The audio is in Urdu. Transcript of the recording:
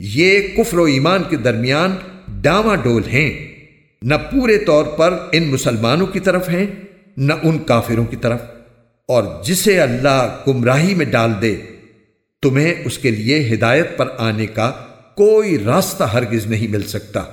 یہ کفر و ایمان کے درمیان ڈاواں ڈول ہیں۔ نہ پورے طور پر ان مسلمانوں کی طرف ہیں، نہ ان کافروں کی طرف۔ اور جسے اللہ گمراہی میں ڈال دے، تمہیں اس کے لیے ہدایت پر آنے کا کوئی راستہ ہرگز نہیں مل سکتا۔